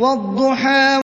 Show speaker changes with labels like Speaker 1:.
Speaker 1: وَالضُّحَىٰ